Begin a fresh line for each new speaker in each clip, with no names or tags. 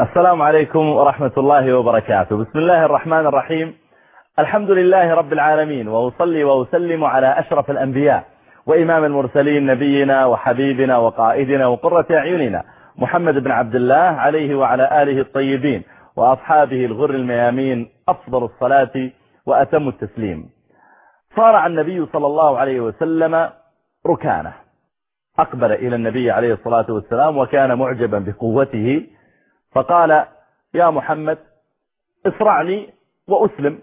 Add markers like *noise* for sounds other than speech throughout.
السلام عليكم ورحمة الله وبركاته. بسم الله الرحمن الرحيم. الحمد لله رب العالمين وأصلي وأسلم على أشرف الأنبياء وإمام المرسلين نبينا وحبيبنا وقائدنا وقرة أعيننا محمد بن عبد الله عليه وعلى آله الطيبين وأصحابه الغر الميامين أفضل الصلاة وأتم التسليم. صارع النبي صلى الله عليه وسلم ركانة. أقبل إلى النبي عليه الصلاة والسلام وكان معجبا بقوته فقال يا محمد اسرعني وأسلم.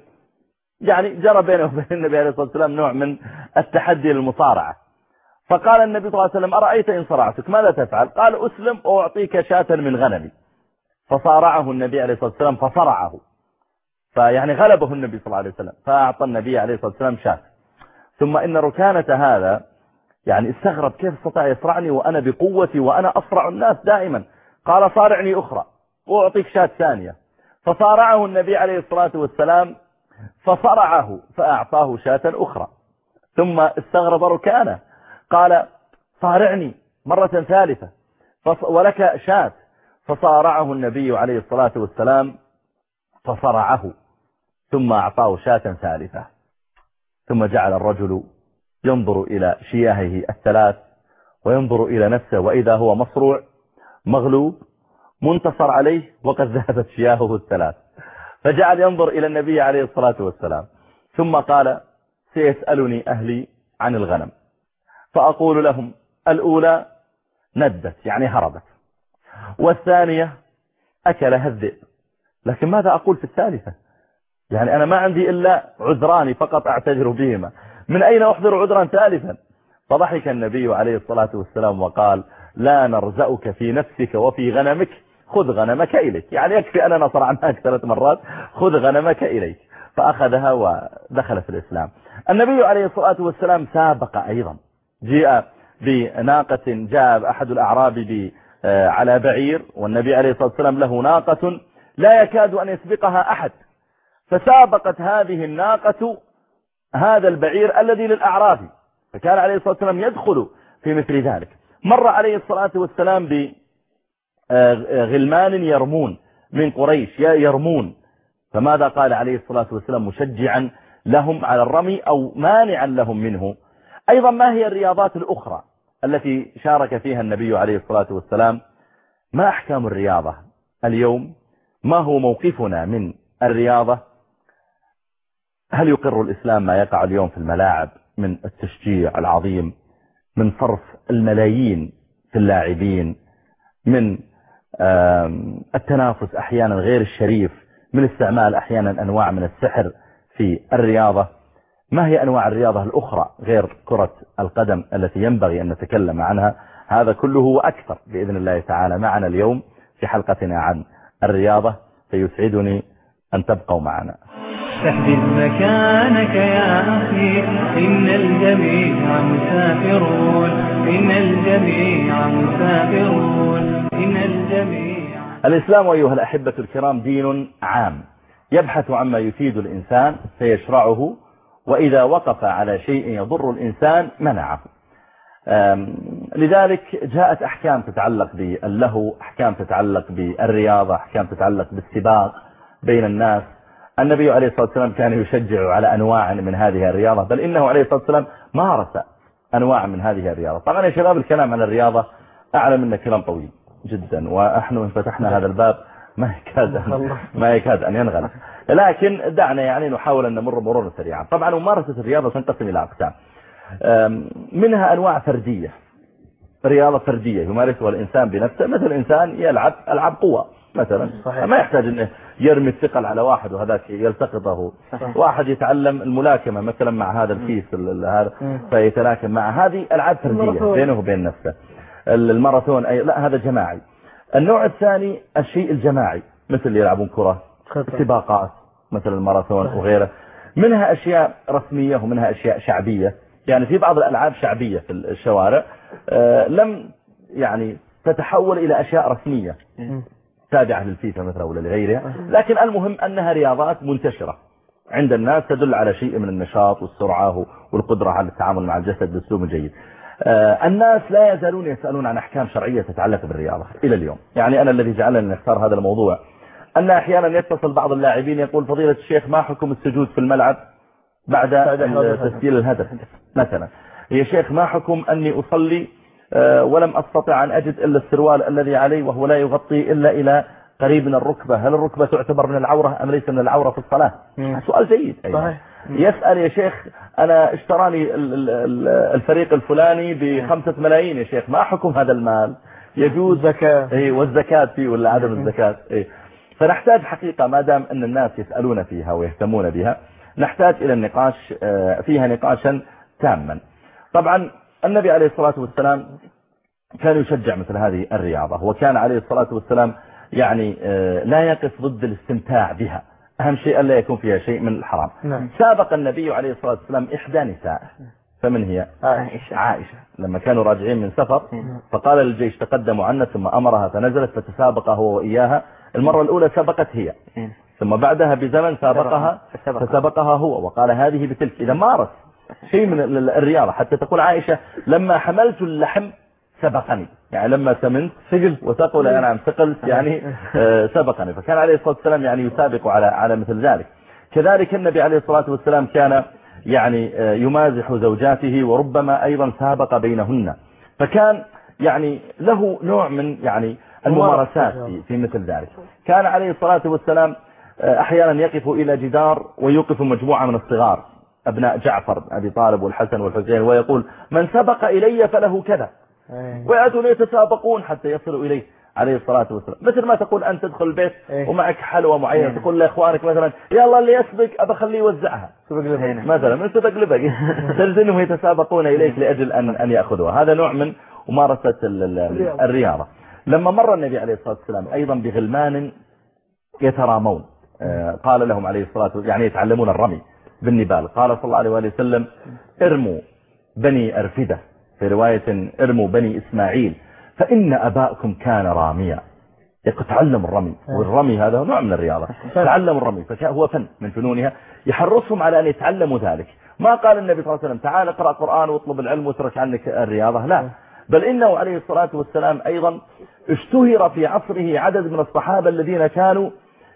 يعني جرى بينه وبين النبي عليه الصلاة والسلام نوع من التحدي للمصارعة. فقال النبي صلى الله عليه وسلم أرأيت إن صرعتك؟ ماذا تفعل؟ قال أسلم وأعطيك شاة من غنمي. فصارعه النبي عليه الصلاة والسلام فصرعه. فيعني غلبه النبي صلى الله عليه وسلم فأعطى النبي عليه الصلاة والسلام شاة. ثم إن ركانة هذا يعني استغرب كيف استطاع يصرعني وأنا بقوتي وأنا أصرع الناس دائما. قال صارعني أخرى. وأعطيك شاة ثانية. فصارعه النبي عليه الصلاة والسلام فصرعه فأعطاه شاة أخرى. ثم استغرب ركانه. قال صارعني مرة ثالثة ولك شاة. فصارعه النبي عليه الصلاة والسلام فصرعه. ثم أعطاه شاة ثالثة. ثم جعل الرجل ينظر إلى شياهه الثلاث وينظر إلى نفسه وإذا هو مصروع مغلوب منتصر عليه وقد ذهبت شياهه الثلاث فجعل ينظر إلى النبي عليه الصلاة والسلام. ثم قال سيسألني أهلي عن الغنم. فأقول لهم الأولى ندت يعني هربت. والثانية أكلها الذئب. لكن ماذا أقول في الثالثة؟ يعني أنا ما عندي إلا عذران فقط أعتذر بهما. من أين أحضر عذرا ثالثا؟ فضحك النبي عليه الصلاة والسلام وقال لا نرزأك في نفسك وفي غنمك خذ غنمك إليك. يعني يكفي أننا صرعناك ثلاث مرات. خذ غنمك إليك. فأخذها ودخل في الإسلام. النبي عليه الصلاة والسلام سابق أيضا. جاء بناقة جاء أحد الأعراب على بعير والنبي عليه الصلاة والسلام له ناقة لا يكاد أن يسبقها أحد. فسابقت هذه الناقة هذا البعير الذي للأعراب. فكان عليه الصلاة والسلام يدخل في مثل ذلك. مر عليه الصلاة والسلام بغلمان يرمون من قريش يرمون. فماذا قال عليه الصلاة والسلام مشجعا لهم على الرمي أو مانعا لهم منه؟ أيضا ما هي الرياضات الأخرى التي شارك فيها النبي عليه الصلاة والسلام؟ ما أحكام الرياضة اليوم؟ ما هو موقفنا من الرياضة؟ هل يقر الإسلام ما يقع اليوم في الملاعب من التشجيع العظيم من صرف الملايين في اللاعبين من التنافس أحيانا غير الشريف من استعمال أحيانا أنواع من السحر في الرياضة. ما هي أنواع الرياضة الأخرى غير كرة القدم التي ينبغي أن نتكلم عنها؟ هذا كله وأكثر بإذن الله تعالى معنا اليوم في حلقتنا عن الرياضة فيسعدني أن تبقوا معنا.
تحدث مكانك يا أخي إن الجميع مسافرون إن الجميع مسافرون إن الجميع
الإسلام أيها الأحبة الكرام دين عام. يبحث عما يفيد الإنسان فيشرعه وإذا وقف على شيء يضر الإنسان منعه. لذلك جاءت أحكام تتعلق باللهو أحكام تتعلق بالرياضة أحكام تتعلق بالسباق بين الناس. النبي عليه الصلاة والسلام كان يشجع على أنواع من هذه الرياضة بل إنه عليه الصلاة والسلام مارس أنواع من هذه الرياضة. طبعا يا شباب الكلام عن الرياضة أعلم أن كلام طويل جدا ونحن فتحنا هذا الباب ما يكاد أن ما يكاد أن ينغلق. لكن دعنا يعني نحاول أن نمر مرورا سريعا. طبعا ممارسة الرياضة تنقسم إلى أقسام. منها أنواع فردية رياضة فردية يمارسها الإنسان بنفسه. مثل إنسان يلعب ألعاب قوة. مثلا. صحيح. ما يحتاج أنه يرمي الثقل على واحد وهذاك يلتقطه. صحيح. واحد يتعلم الملاكمة مثلا مع هذا الكيس هذا فيتلاكم مع هذه ألعاب فردية بينه وبين نفسه. الماراثون أي لا هذا جماعي. النوع الثاني الشيء الجماعي مثل اللي يلعبون كرة سباقات مثل الماراثون وغيره منها أشياء رسمية ومنها أشياء شعبية. يعني في بعض الألعاب شعبية في الشوارع لم يعني تتحول إلى أشياء رسمية. تابعة للفيفا مثلا ولا لغيرها. لكن المهم أنها رياضات منتشرة. عند الناس تدل على شيء من النشاط والسرعة والقدرة على التعامل مع الجسد بأسلوب جيد آه، الناس لا يزالون يسألون عن أحكام شرعية تتعلق بالرياضة إلى اليوم. يعني أنا الذي جعلني نختار هذا الموضوع. أن أحيانا يتصل بعض اللاعبين يقول فضيلة الشيخ ما حكم السجود في الملعب بعد تسجيل الهدف؟ مثلا؟ يا شيخ ما حكم أني أصلي ولم أستطع أن أجد إلا السروال الذي علي وهو لا يغطي إلا إلى قريب من الركبة. هل الركبة تعتبر من العورة أم ليس من العورة في الصلاة؟ سؤال جيد. أيضا. صحيح يسأل يا شيخ أنا اشتراني الفريق الفلاني بخمسة ملايين يا شيخ. ما حكم هذا المال؟ يجوز
زكاة
اي والزكاة فيه ولا عدم الزكاة؟ اي فنحتاج حقيقة ما دام أن الناس يسألون فيها ويهتمون بها نحتاج إلى النقاش آه، فيها نقاشا تاما. طبعا النبي عليه الصلاة والسلام كان يشجع مثل هذه الرياضة وكان عليه الصلاة والسلام يعني آه، لا يقف ضد الاستمتاع بها. أهم شيء ألا يكون فيها شيء من الحرام. نعم. سابق النبي عليه الصلاة والسلام إحدى نساء. فمن هي؟
عائشة.
عائشة. لما كانوا راجعين من سفر نعم. فقال للجيش تقدموا عنا ثم أمرها فنزلت فتسابق هو وإياها. المرة الأولى سبقت هي. نعم. ثم بعدها بزمن سابقها فسبقها هو وقال هذه بتلك. إذا مارس شيء من الرياضة. حتى تقول عائشة لما حملت اللحم سبقني. يعني لما سمنت ثقل وثقل نعم ثقل يعني آه، سبقني. فكان عليه الصلاة والسلام يعني يسابق على على مثل ذلك. كذلك النبي عليه الصلاة والسلام كان يعني آه، يمازح زوجاته وربما أيضا سابق بينهن. فكان يعني له نوع من يعني الممارسات في, في مثل ذلك. كان عليه الصلاة والسلام آه، أحيانا يقف إلى جدار ويوقف مجموعة من الصغار. أبناء جعفر أبي طالب والحسن والحسين ويقول من سبق إلي فله كذا. إيه. ويأتون يتسابقون حتى يصلوا إليه عليه الصلاة والسلام. مثل ما تقول أنت تدخل البيت إيه. ومعك حلوة معينة إيه. تقول لإخوانك مثلا يلا اللي يسبق أبى خليه يوزعها. مثلا من سبق لبق تلزمهم يتسابقون إليك لأجل أن, أن يأخذوها. هذا نوع من ممارسة الرياضة. لما مر النبي عليه الصلاة والسلام أيضا بغلمان يترامون. آه، قال لهم عليه الصلاة والسلام يعني يتعلمون الرمي. بالنبال. قال صلى الله عليه وسلم ارموا بني أرفدة. في رواية ارموا بني إسماعيل. فإن أباءكم كان راميا. تعلم الرمي. والرمي هذا نوع من الرياضة. تعلم الرمي فهو فن من فنونها. يحرصهم على أن يتعلموا ذلك. ما قال النبي صلى الله عليه وسلم تعال اقرأ قرآن واطلب العلم واترك عنك الرياضة. لا. بل إنه عليه الصلاة والسلام أيضا اشتهر في عصره عدد من الصحابة الذين كانوا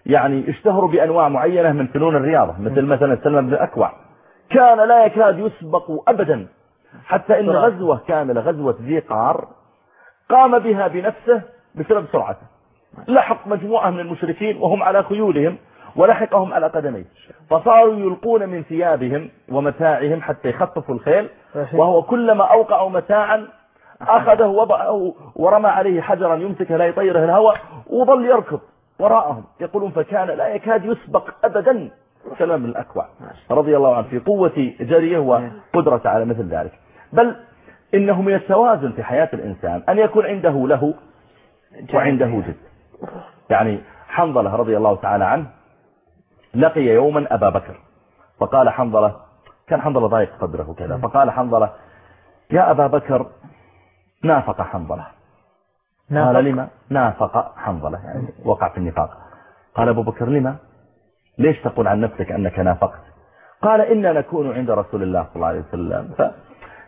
يعني اشتهروا بأنواع معينة من فنون الرياضة مثل مثلا سلم بن أكوع. كان لا يكاد يسبق أبدا حتى إن غزوة كاملة غزوة ذي قار قام بها بنفسه بسبب سرعته. لحق مجموعة من المشركين وهم على خيولهم ولحقهم على قدميه. فصاروا يلقون من ثيابهم ومتاعهم حتى يخففوا الخيل وهو كلما أوقعوا متاعا أخذه وضعه ورمى عليه حجرا يمسكه لا يطيره الهواء وظل يركض. وراءهم. يقولون فكان لا يكاد يسبق أبدا. سلام الأكوع. رضي الله عنه في قوة جريه وقدرة على مثل ذلك. بل إنه من التوازن في حياة الإنسان أن يكون عنده له وعنده جد. يعني حنظلة رضي الله تعالى عنه لقي يوما أبا بكر. فقال حنظلة كان حنظلة ضايق صدره كذا. فقال حنظلة يا أبا بكر نافق حنظلة. قال لما؟ نافق حنظلة يعني وقع في النفاق. قال أبو بكر لما؟ ليش تقول عن نفسك أنك نافقت؟ قال إنا نكون عند رسول الله صلى الله عليه وسلم.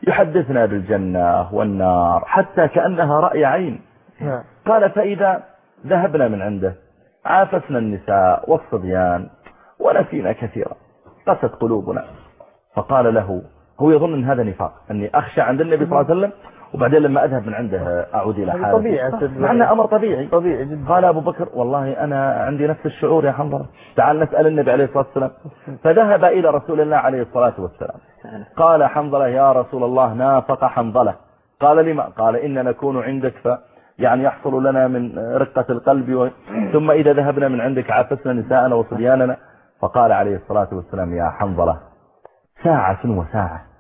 يحدثنا بالجنة والنار حتى كأنها رأي عين. نعم. قال فإذا ذهبنا من عنده عافسنا النساء والصبيان ونسينا كثيرا قست قلوبنا. فقال له هو يظن إن هذا نفاق أني أخشى عند النبي صلى الله عليه وسلم وبعدين لما أذهب من عنده أعود إلى حالي
طبيعي
مع أنه أمر طبيعي.
طبيعي جدا.
قال أبو بكر والله أنا عندي نفس الشعور يا حنظلة. تعال نسأل النبي عليه الصلاة والسلام. فذهب إلى رسول الله عليه الصلاة والسلام. قال حنظلة يا رسول الله نافق حنظلة. قال لما؟ قال إن نكون عندك ف يعني يحصل لنا من رقة القلب و... ثم إذا ذهبنا من عندك عافسنا نساءنا وصبياننا. فقال عليه الصلاة والسلام يا حنظلة ساعة وساعة.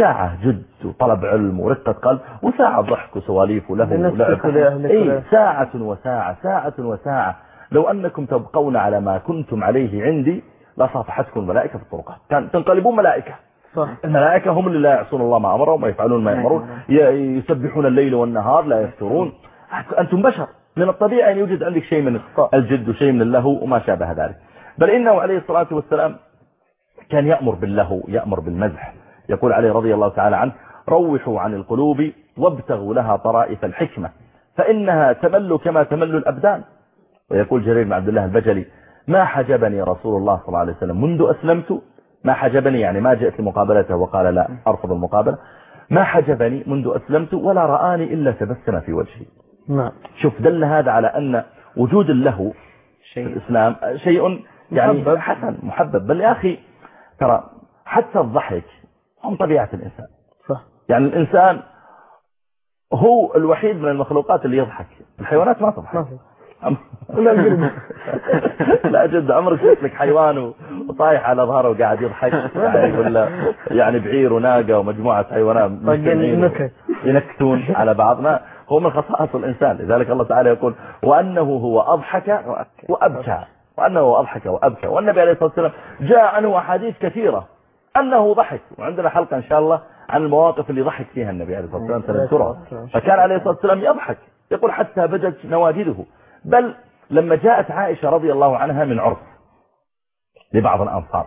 ساعة جد وطلب علم ورقة قلب وساعة ضحك وسواليف ولهو ولعب. اي ساعة وساعة ساعة وساعة. لو أنكم تبقون على ما كنتم عليه عندي لصافحتكم الملائكة في الطرقات. تنقلبون ملائكة. صح. الملائكة هم اللي لا يعصون الله ما أمرهم ويفعلون ما يأمرون. يسبحون الليل والنهار لا يفترون. أنتم بشر. من الطبيعي أن يوجد عندك شيء من الجد وشيء من اللهو وما شابه ذلك. بل إنه عليه الصلاة والسلام كان يأمر باللهو يأمر بالمزح. يقول عليه رضي الله تعالى عنه روحوا عن القلوب وابتغوا لها طرائف الحكمة فإنها تمل كما تمل الأبدان. ويقول جرير بن عبد الله البجلي ما حجبني رسول الله صلى الله عليه وسلم منذ أسلمت. ما حجبني يعني ما جئت لمقابلته وقال لا أرفض المقابلة. ما حجبني منذ أسلمت ولا رآني إلا تبسم في وجهي.
نعم.
شوف دل هذا على أن وجود له في الإسلام شيء يعني
محبب.
حسن محبب. بل يا أخي ترى حتى الضحك هم طبيعة الإنسان.
صح.
يعني الإنسان هو الوحيد من المخلوقات اللي يضحك. الحيوانات ما تضحك. أم- *laughs* لا جد عمرك شفت لك حيوان وطايح على ظهره وقاعد يضحك؟ *laughs* يعني ولا يعني بعير وناقة ومجموعة حيوانات مجتمعين
نكت.
ينكتون *laughs* على بعض ما هو من خصائص الإنسان. لذلك الله تعالى يقول وأنه هو أضحك وأبكى. وأنه هو أضحك وأبكى. والنبي عليه الصلاة والسلام جاء عنه أحاديث كثيرة. أنه ضحك. وعندنا حلقة إن شاء الله عن المواقف اللي ضحك فيها النبي عليه الصلاة والسلام سنذكرها. فكان عليه الصلاة والسلام يضحك. يقول حتى بدت نواجذه بل لما جاءت عائشة رضي الله عنها من عرس لبعض الأنصار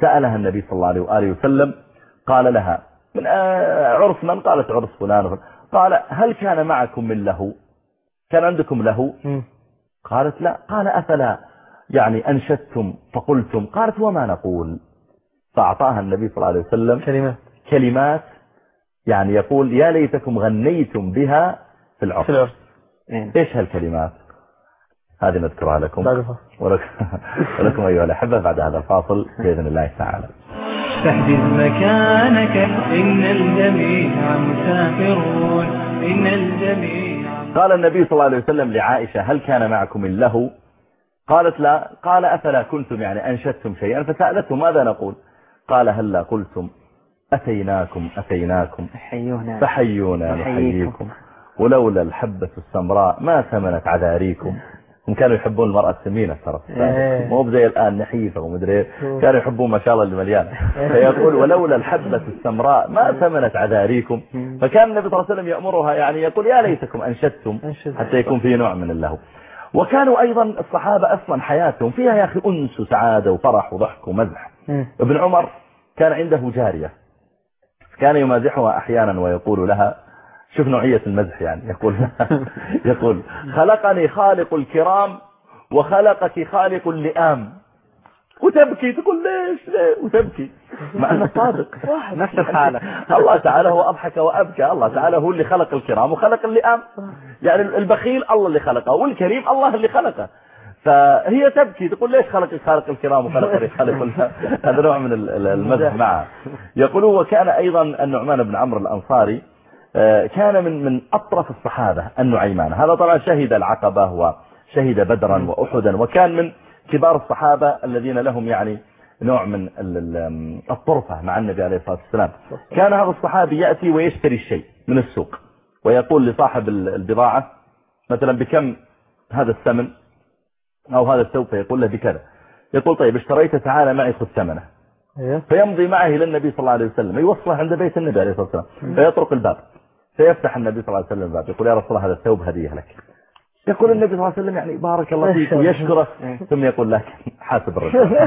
سألها النبي صلى الله عليه وآله وسلم قال لها من آه، عرس من؟ قالت عرس فلان. قال هل كان معكم من له؟ كان عندكم له. قالت لا. قال أفلا؟ يعني أنشدتم فقلتم. قالت وما نقول؟ فأعطاها النبي صلى الله عليه وسلم
كلمات.
كلمات يعني يقول يا ليتكم غنيتم بها في العرس
في العرس
إيش هالكلمات؟ هذه نذكرها لكم. ولكم, *laughs* ولكم أيها الأحبة بعد هذا الفاصل بإذن الله تعالى.
فاحجز مكانك إن الجميع مسافرون. إن الجميع
قال النبي صلى الله عليه وسلم لعائشة هل كان معكم اللهو قالت لا. قال أفلا كنتم يعني أنشدتم شيئا؟ فسألته ماذا نقول؟ قال هلا قلتم أتيناكم أتيناكم.
حيونا
فحيونا
نحييكم.
ولولا الحبة السمراء ما ثمنت عذاريكم. هم كانوا يحبون المرأة السمينة ترى.
إيه.
مو زي الآن نحيفة ومدري إيه. كانوا يحبون ما شاء الله اللي مليانة فيقول ولولا الحبة السمراء ما ثمنت عذاريكم. فكان النبي صلى الله عليه وسلم يأمرها يعني يقول يا ليتكم أنشدتم. حتى يكون في نوع من اللهو. وكانوا أيضا الصحابة أصلا حياتهم فيها يا أخي أنس وسعادة وفرح وضحك ومزح. ابن عمر كان عنده جارية كان يمازحها أحيانا ويقول لها شوف نوعية المزح يعني يقول *laughs* يقول خلقني خالق الكرام وخلقك خالق اللئام. وتبكي تقول ليش ليه وتبكي. مع إنه صادق
نفس الحالة.
الله تعالى هو أضحك وأبكى الله تعالى هو اللي خلق الكرام وخلق اللئام. يعني البخيل الله اللي خلقه والكريم الله اللي خلقه. فهي تبكي تقول ليش خلق خالق الكرام وخلق خالق ال- هذا نوع من ال- ال- المزح معه. يقول وكان أيضا النعمان بن عمرو الأنصاري آه، كان من من أطرف الصحابة النعيمان. هذا طبعا شهد العقبة وشهد بدرا وأحدا وكان من كبار الصحابة الذين لهم يعني نوع من ال- ال- الطرفة مع النبي عليه الصلاة والسلام. كان هذا الصحابي يأتي ويشتري الشيء من السوق ويقول لصاحب ال- البضاعة مثلا بكم هذا الثمن؟ أو هذا الثوب فيقول له بكذا. يقول طيب اشتريته تعالى معي خذ ثمنه.
أيوه
فيمضي معه إلى النبي صلى الله عليه وسلم يوصله عند بيت النبي عليه الصلاة والسلام فيطرق الباب فيفتح النبي صلى الله عليه وسلم الباب يقول يا رسول الله هذا الثوب هدية لك. يقول النبي صلى الله عليه وسلم يعني بارك الله فيك ويشكره ثم يقول لك حاسب الرجال. *laughs*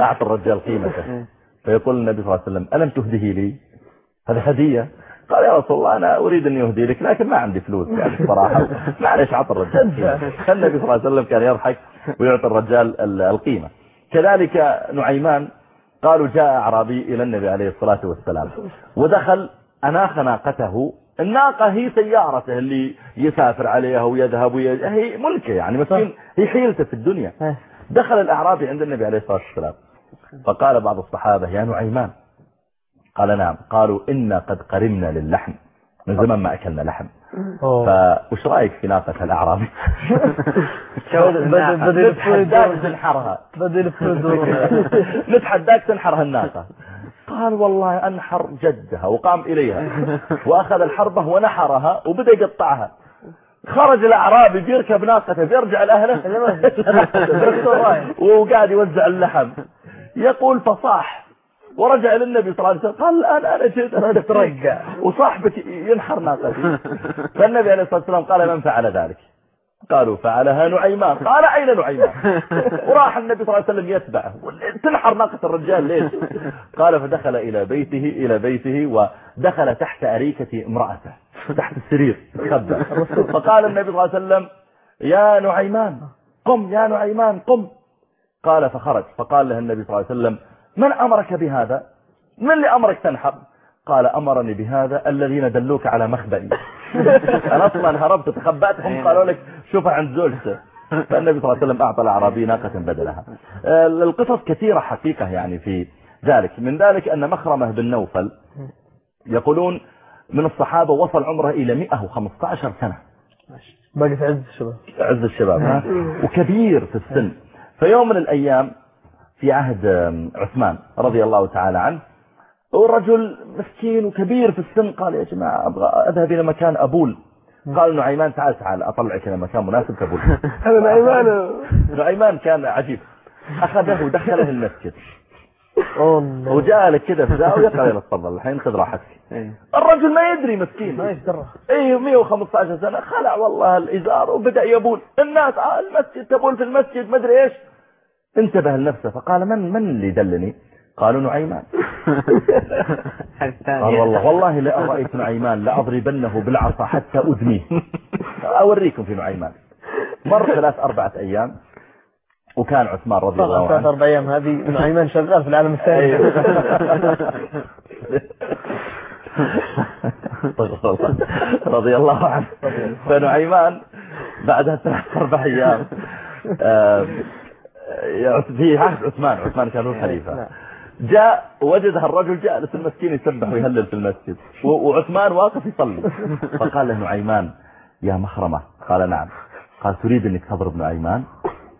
أعطى الرجال قيمته. فيقول النبي صلى الله عليه وسلم ألم تهديه لي؟ هذا هدية. قال يا رسول الله أنا أريد أن يهدي لك لكن ما عندي فلوس يعني صراحة *laughs* معلش عطى الرجال. فالنبي صلى الله عليه وسلم كان يضحك ويعطي الرجال ال- القيمة. كذلك نعيمان قالوا جاء أعرابي إلى النبي عليه الصلاة والسلام ودخل أناخ ناقته الناقة هي سيارته اللي يسافر عليها ويذهب وي... هي ملكة يعني مسكين. هي حيلته في الدنيا. دخل الأعرابي عند النبي عليه الصلاة والسلام. فقال بعض الصحابة يا نعيمان قال نعم. قالوا إنا قد قرمنا للحم. من زمان ما أكلنا لحم. فوش رأيك في ناقة *laughs*
بدل
نتحداك. تنحرها. *laughs* نتحداك تنحر الناقة. قال والله أنحر جدها. وقام إليها. وأخذ الحربة ونحرها وبدأ يقطعها. خرج الأعرابي بيركب ناقته بيرجع لأهله. *laughs* وقاعد يوزع اللحم. يقول فصاح. ورجع للنبي صلى الله عليه وسلم قال الآن أنا جئت أنا
ترجع. *laughs* *laughs*
وصاحبك ينحر ناقتي. *laughs* فالنبي عليه الصلاة والسلام قال من فعل ذلك؟ قالوا فعلها نعيمان. قال أين نعيمان؟ وراح النبي صلى الله عليه وسلم يتبعه. تنحر ناقة الرجال ليش؟ قال فدخل إلى بيته إلى بيته ودخل تحت أريكة امرأته تحت السرير تخبى فقال النبي صلى الله عليه وسلم يا نعيمان قم يا نعيمان قم. قال فخرج. فقال له النبي صلى الله عليه وسلم من أمرك بهذا؟ من اللي أمرك تنحر؟ قال أمرني بهذا الذين دلوك على مخبئي *laughs* أنا أصلا هربت تخبأت هم قالوا لك شوفها عند زوجته. فالنبي صلى الله عليه وسلم أعطى الأعرابي ناقة بدلها. القصص كثيرة حقيقة يعني في ذلك. من ذلك أن مخرمة بن نوفل يقولون من الصحابة وصل عمره إلى 115 سنة.
باقي في عز الشباب.
عز الشباب ها؟ وكبير في السن. فيوم من الأيام في عهد عثمان رضي الله تعالى عنه. ورجل مسكين وكبير في السن. قال يا جماعة أبغى أذهب إلى مكان أبول. قال نعيمان تعال تعال أطلعك إلى مكان مناسب كأبول. *laughs*
هذا نعيمان
نعيمان كان عجيب. أخذه ودخله المسجد. وجاء لك كده في زاوية قال له تفضل الحين خذ راحتك. الرجل ما يدري مسكين.
ما يشترى
إيه 115 سنة خلع والله الإزار وبدأ يبول. الناس آه المسجد تبول في المسجد ما أدري إيش. انتبه لنفسه. فقال من من اللي دلني قالوا نعيمان. قال والله والله لا رأيت نعيمان لأضربنه بالعصا حتى أدميه أوريكم في نعيمان. مر ثلاث أربعة أيام وكان عثمان رضي الله
ثلاث
عنه.
أربع أيام هذه نعيمان شغال في العالم الثاني. *laughs*
رضي الله عنه. فنعيمان بعدها ثلاث أربع أيام آه، في عهد عثمان عثمان كان هو الخليفة. جاء وجد الرجل جالس المسكين يسبح ويهلل في المسجد. وعثمان واقف يصلي. فقال له نعيمان يا مخرمة. قال نعم. قال تريد أنك تضرب نعيمان؟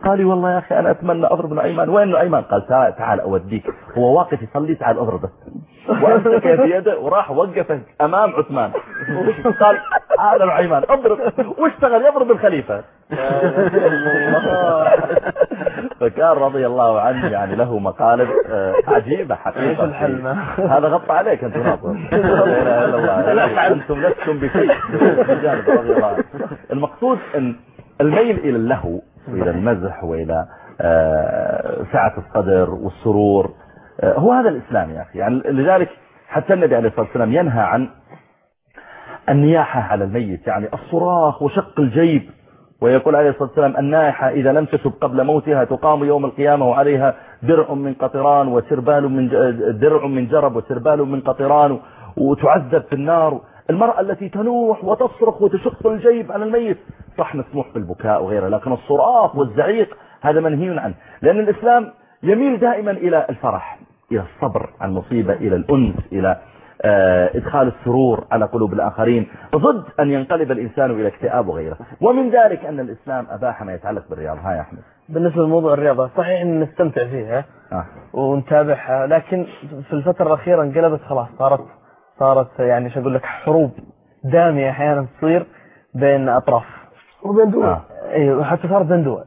قال والله يا أخي أنا أتمنى أضرب نعيمان. وين نعيمان؟ قال تعال تعال أوديك. هو واقف يصلي تعال اضربه وأمسك في يده وراح وقفه أمام عثمان. قال هذا نعيمان اضرب. واشتغل يضرب الخليفه *laughs* فكان رضي الله عنه يعني له مقالب آه، عجيبة حقيقة؟ هذا غطى عليك أنت ناظر *laughs* لا إله إلا الله. أنتم لستم بشيء. المقصود إن الميل إلى اللهو والى المزح وإلى آه، سعة الصدر والسرور آه، هو هذا الإسلام يا أخي. يعني لذلك حتى النبي عليه الصلاة والسلام ينهى عن النياحة على الميت يعني الصراخ وشق الجيب. ويقول عليه الصلاة والسلام النائحة إذا لم تتب قبل موتها تقام يوم القيامة وعليها درع من قطران وسربال من درع من جرب وسربال من قطران وتعذب في النار. المرأة التي تنوح وتصرخ وتشق الجيب على الميت صح مسموح بالبكاء وغيره لكن الصراخ والزعيق هذا منهي عنه. لأن الإسلام يميل دائما إلى الفرح إلى الصبر عن المصيبة إلى الأنس إلى إدخال السرور على قلوب الآخرين ضد أن ينقلب الإنسان إلى اكتئاب وغيره. ومن ذلك أن الإسلام أباح ما يتعلق بالرياضة. ها يا أحمد.
بالنسبة لموضوع الرياضة صحيح ان نستمتع فيها
آه.
ونتابعها لكن في الفترة الأخيرة انقلبت خلاص صارت صارت يعني شو أقول لك حروب دامية أحيانا تصير بين أطراف. وبين دول.
آه.
أيوة حتى صارت بين دول.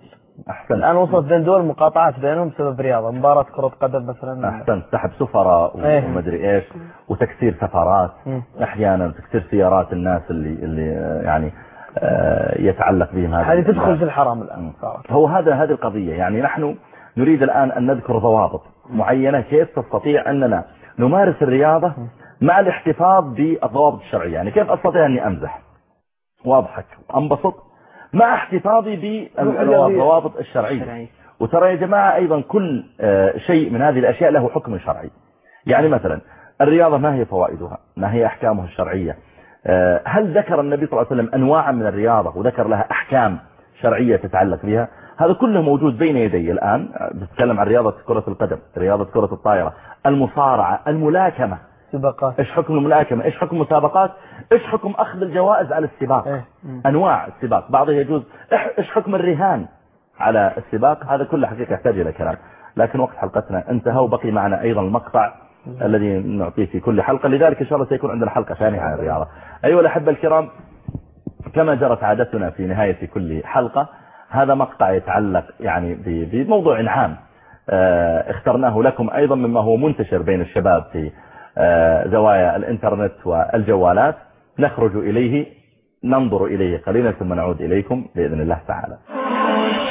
أحسنت
الآن وصلت بين دول مقاطعات بينهم بسبب رياضة مباراة كرة قدم مثلا.
أحسنت سحب سفراء
إيه.
ومدري إيش وتكسير سفارات.
مم.
أحيانا تكسير سيارات الناس اللي اللي آه، يعني آه، يتعلق بهم هذا
هذه تدخل في الحرام الآن
مم.
صارت.
هو هذا هذه القضية. يعني نحن نريد الآن أن نذكر ضوابط معينة كيف تستطيع أننا نمارس الرياضة مع الاحتفاظ بالضوابط الشرعية. يعني كيف أستطيع أني أمزح؟ وأضحك. وأنبسط مع احتفاظي بالضوابط الشرعية. وترى يا جماعة أيضا كل آه، شيء من هذه الأشياء له حكم شرعي. يعني مثلا الرياضة ما هي فوائدها؟ ما هي أحكامها الشرعية؟ آه، هل ذكر النبي صلى الله عليه وسلم أنواعا من الرياضة وذكر لها أحكام شرعية تتعلق بها؟ هذا كله موجود بين يدي الآن. آه، بتكلم عن رياضة كرة القدم رياضة كرة الطائرة المصارعة الملاكمة.
سباقات
إيش حكم الملاكمة إيش حكم المسابقات؟ إيش حكم أخذ الجوائز على السباق؟
إيه.
أنواع السباق. بعضها يجوز. إيش حكم الرهان على السباق؟ هذا كله حقيقة يحتاج إلى كلام. لكن وقت حلقتنا انتهى وبقي معنا أيضا المقطع الذي نعطيه في كل حلقة. لذلك إن شاء الله سيكون عندنا حلقة ثانية عن الرياضة. أيها الأحبة الكرام كما جرت عادتنا في نهاية كل حلقة هذا مقطع يتعلق يعني بموضوع عام آه، اخترناه لكم أيضا مما هو منتشر بين الشباب في زوايا الانترنت والجوالات نخرج اليه ننظر إليه قليلا ثم نعود إليكم بإذن الله تعالى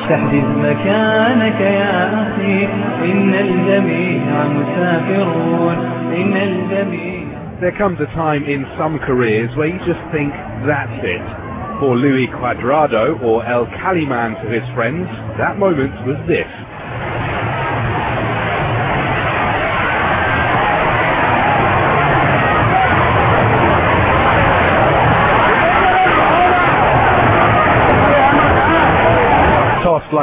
تحدث مكانك يا أخي إن الجميع مسافرون إن الجميع
There comes a time in some careers where you just think, that's it. For Louis Quadrado or El Caliman to his friends, that moment was this.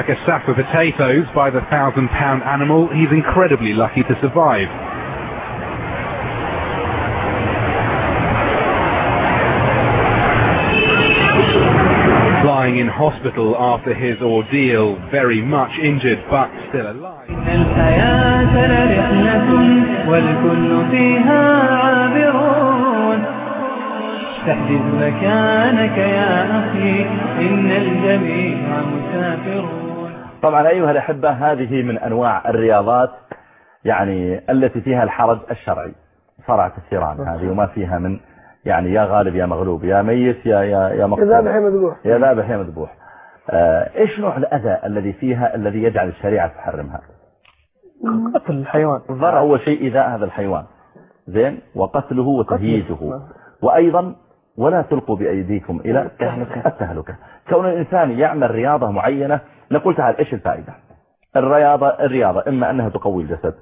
like a sack of potatoes by the thousand pound animal, he's incredibly lucky to survive. Lying in hospital after his ordeal, very much injured but still alive.
إن الحياة لرحلة والكل فيها عابرون تحدث مكانك يا أخي إن الجميع مسافرون
طبعا أيها الأحبة هذه من أنواع الرياضات يعني التي فيها الحرج الشرعي. صرعة الثيران هذه وما فيها من يعني يا غالب يا مغلوب يا ميت يا يا يا مقتول
ذابح يا مذبوح.
يا ذابح يا مذبوح. آه، إيش نوع الأذى الذي فيها الذي يجعل الشريعة تحرمها؟
قتل الحيوان.
الضرر أول شيء إيذاء هذا الحيوان. زين؟ وقتله وتهييجه. وأيضا ولا تلقوا بأيديكم إلى التهلكة. كون الإنسان يعمل رياضة معينة نقول تعال إيش الفائدة؟ الرياضة الرياضة إما أنها تقوي الجسد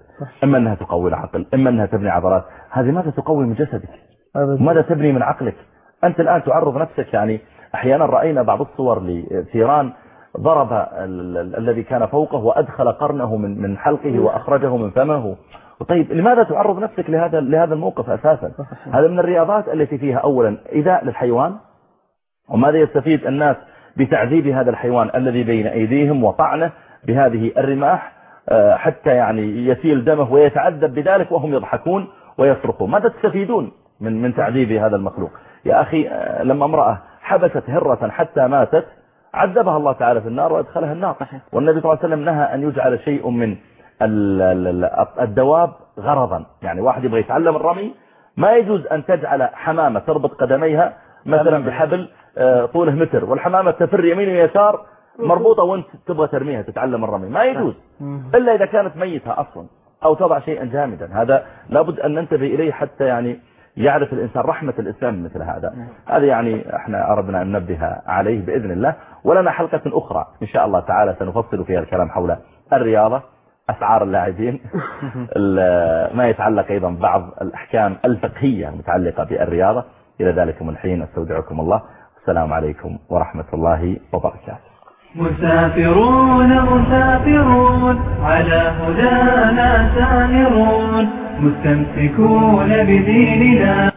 إما أنها تقوي العقل إما أنها تبني عضلات. هذه ماذا تقوي من جسدك؟ ماذا تبني من عقلك؟ أنت الآن تعرض نفسك يعني أحيانا رأينا بعض الصور لثيران ضرب ال- ال- الذي كان فوقه وأدخل قرنه من من حلقه وأخرجه من فمه. طيب لماذا تعرض نفسك لهذا لهذا الموقف أساسا؟ هذا من الرياضات التي فيها أولا إيذاء للحيوان وماذا يستفيد الناس بتعذيب هذا الحيوان الذي بين أيديهم وطعنه بهذه الرماح آه، حتى يعني يسيل دمه ويتعذب بذلك وهم يضحكون ويصرخون؟ ماذا تستفيدون من من تعذيب هذا المخلوق؟ يا أخي آه، لما امرأة حبست هرة حتى ماتت عذبها الله تعالى في النار وأدخلها النار. والنبي صلى الله عليه وسلم نهى أن يجعل شيء من الدواب غرضا. يعني واحد يبغى يتعلم الرمي ما يجوز أن تجعل حمامة تربط قدميها مثلا بحبل آه، طوله متر والحمامة تفر يمين ويسار مربوطة وأنت تبغى ترميها تتعلم الرمي. ما يجوز. إلا إذا كانت ميتة أصلا أو تضع شيئا جامدا. هذا لابد أن ننتبه إليه حتى يعني يعرف الإنسان رحمة الإسلام مثل هذا. هذا يعني إحنا أردنا أن ننبه عليه بإذن الله. ولنا حلقة أخرى إن شاء الله تعالى سنفصل فيها الكلام حول الرياضة. أسعار اللاعبين. ال- ما يتعلق أيضا بعض الأحكام الفقهية المتعلقة بالرياضة. إلى ذلك من حين أستودعكم الله. السلام عليكم ورحمة الله وبركاته.
مسافرون مسافرون على هدانا سائرون مستمسكون بديننا.